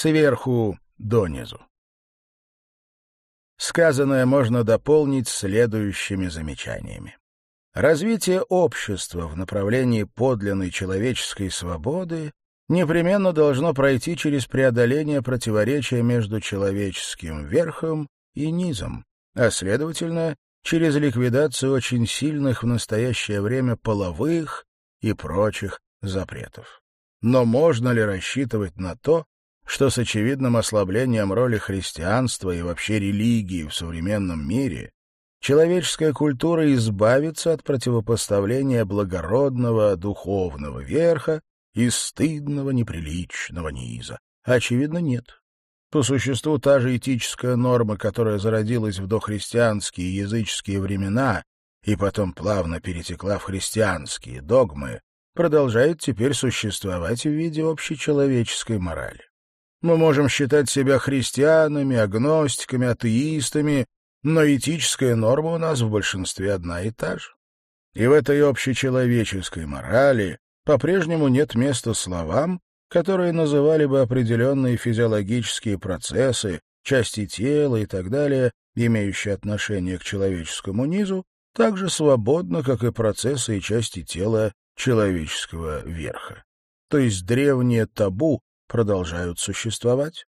сверху донизу. Сказанное можно дополнить следующими замечаниями. Развитие общества в направлении подлинной человеческой свободы непременно должно пройти через преодоление противоречия между человеческим верхом и низом, а, следовательно, через ликвидацию очень сильных в настоящее время половых и прочих запретов. Но можно ли рассчитывать на то, что с очевидным ослаблением роли христианства и вообще религии в современном мире человеческая культура избавится от противопоставления благородного духовного верха и стыдного неприличного низа? Очевидно, нет. По существу та же этическая норма, которая зародилась в дохристианские языческие времена и потом плавно перетекла в христианские догмы, продолжает теперь существовать в виде общечеловеческой морали. Мы можем считать себя христианами, агностиками, атеистами, но этическая норма у нас в большинстве одна и та же. И в этой общечеловеческой морали по-прежнему нет места словам, которые называли бы определенные физиологические процессы, части тела и так далее, имеющие отношение к человеческому низу, так же свободно, как и процессы и части тела человеческого верха. То есть древние табу продолжают существовать.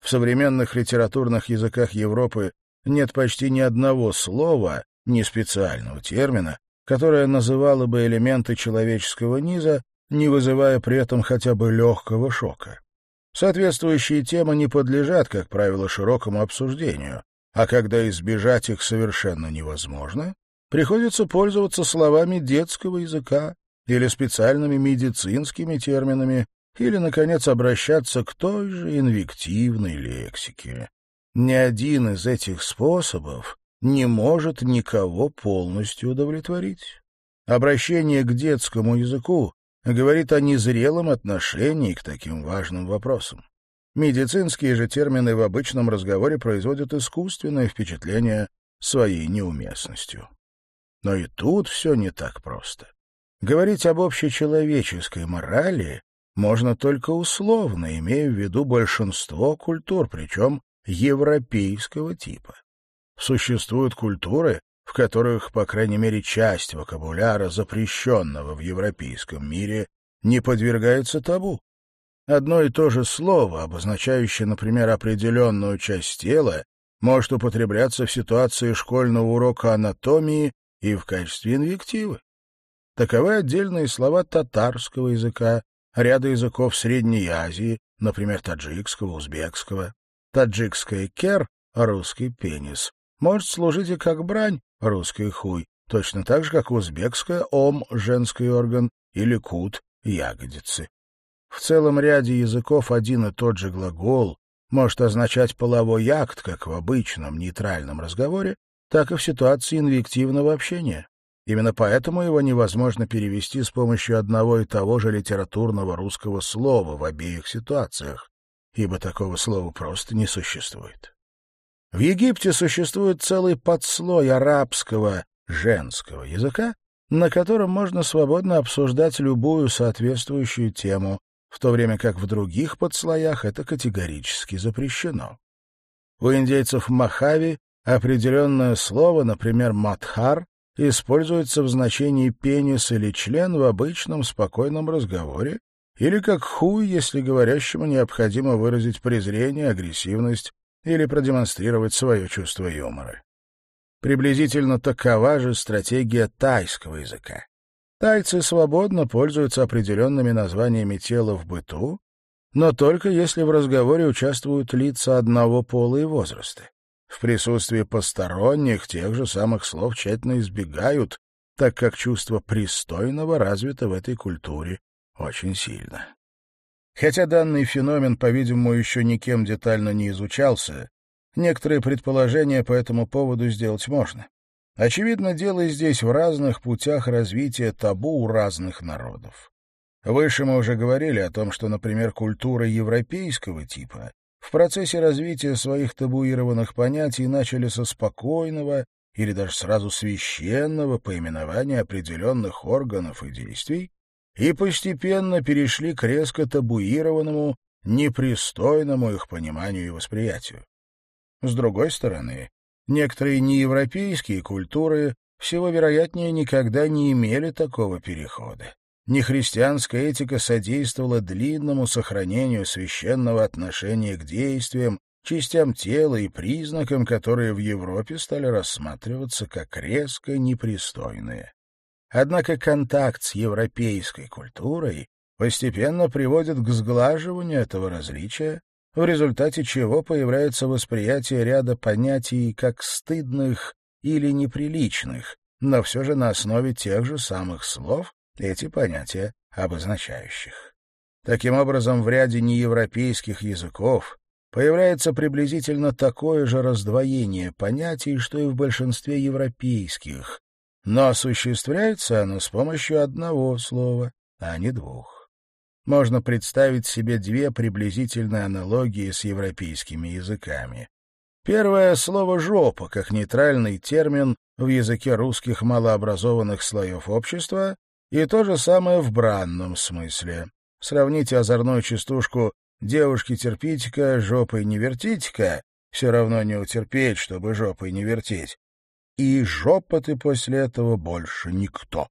В современных литературных языках Европы нет почти ни одного слова, ни специального термина, которое называло бы элементы человеческого низа, не вызывая при этом хотя бы легкого шока. Соответствующие темы не подлежат, как правило, широкому обсуждению, а когда избежать их совершенно невозможно, приходится пользоваться словами детского языка или специальными медицинскими терминами, или, наконец, обращаться к той же инвективной лексике. Ни один из этих способов не может никого полностью удовлетворить. Обращение к детскому языку говорит о незрелом отношении к таким важным вопросам. Медицинские же термины в обычном разговоре производят искусственное впечатление своей неуместностью. Но и тут все не так просто. Говорить об общечеловеческой морали можно только условно, имея в виду большинство культур, причем европейского типа. Существуют культуры, в которых, по крайней мере, часть вокабуляра, запрещенного в европейском мире, не подвергается табу. Одно и то же слово, обозначающее, например, определенную часть тела, может употребляться в ситуации школьного урока анатомии и в качестве инвективы. Таковы отдельные слова татарского языка, ряда языков Средней Азии, например, таджикского, узбекского. Таджикское «кер» — русский пенис. Может служить и как брань, русский хуй, точно так же, как узбекское ом, женский орган, или кут, ягодицы. В целом ряде языков один и тот же глагол может означать половой акт как в обычном нейтральном разговоре, так и в ситуации инвективного общения. Именно поэтому его невозможно перевести с помощью одного и того же литературного русского слова в обеих ситуациях, ибо такого слова просто не существует. В Египте существует целый подслой арабского женского языка, на котором можно свободно обсуждать любую соответствующую тему, в то время как в других подслоях это категорически запрещено. У индейцев Махави определенное слово, например, «матхар», используется в значении «пенис» или «член» в обычном спокойном разговоре, или как «хуй», если говорящему необходимо выразить презрение, агрессивность или продемонстрировать свое чувство юмора. Приблизительно такова же стратегия тайского языка. Тайцы свободно пользуются определенными названиями тела в быту, но только если в разговоре участвуют лица одного пола и возраста. В присутствии посторонних тех же самых слов тщательно избегают, так как чувство пристойного развито в этой культуре очень сильно. Хотя данный феномен, по-видимому, еще никем детально не изучался, некоторые предположения по этому поводу сделать можно. Очевидно, дело здесь в разных путях развития табу у разных народов. Выше мы уже говорили о том, что, например, культура европейского типа в процессе развития своих табуированных понятий начали со спокойного или даже сразу священного поименования определенных органов и действий, и постепенно перешли к резко табуированному непристойному их пониманию и восприятию. С другой стороны, некоторые неевропейские культуры всего вероятнее никогда не имели такого перехода. Нехристианская этика содействовала длинному сохранению священного отношения к действиям, частям тела и признакам, которые в Европе стали рассматриваться как резко непристойные. Однако контакт с европейской культурой постепенно приводит к сглаживанию этого различия, в результате чего появляется восприятие ряда понятий как стыдных или неприличных, но все же на основе тех же самых слов эти понятия обозначающих. Таким образом, в ряде неевропейских языков появляется приблизительно такое же раздвоение понятий, что и в большинстве европейских, но осуществляется оно с помощью одного слова, а не двух. Можно представить себе две приблизительные аналогии с европейскими языками. Первое — слово «жопа» как нейтральный термин в языке русских малообразованных слоев общества, и то же самое в бранном смысле. Сравните озорную частушку «девушки терпите-ка, жопой не вертите-ка», все равно не утерпеть, чтобы жопой не вертеть. И жопа ты после этого больше никто.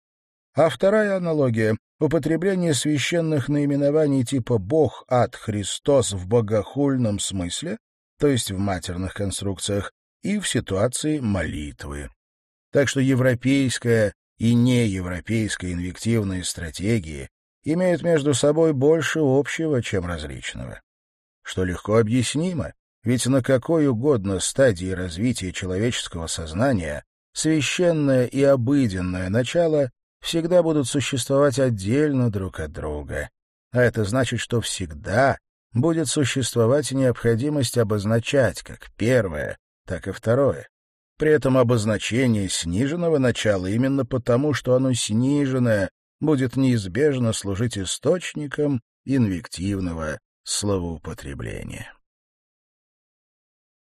А вторая аналогия — употребление священных наименований типа «Бог», «Ад», «Христос» в богохульном смысле, то есть в матерных конструкциях, и в ситуации молитвы. Так что европейская и неевропейская инвективные стратегии имеют между собой больше общего, чем различного. Что легко объяснимо, ведь на какой угодно стадии развития человеческого сознания священное и обыденное начало всегда будут существовать отдельно друг от друга. А это значит, что всегда будет существовать необходимость обозначать как первое, так и второе. При этом обозначение сниженного начала именно потому, что оно сниженное, будет неизбежно служить источником инвективного словоупотребления.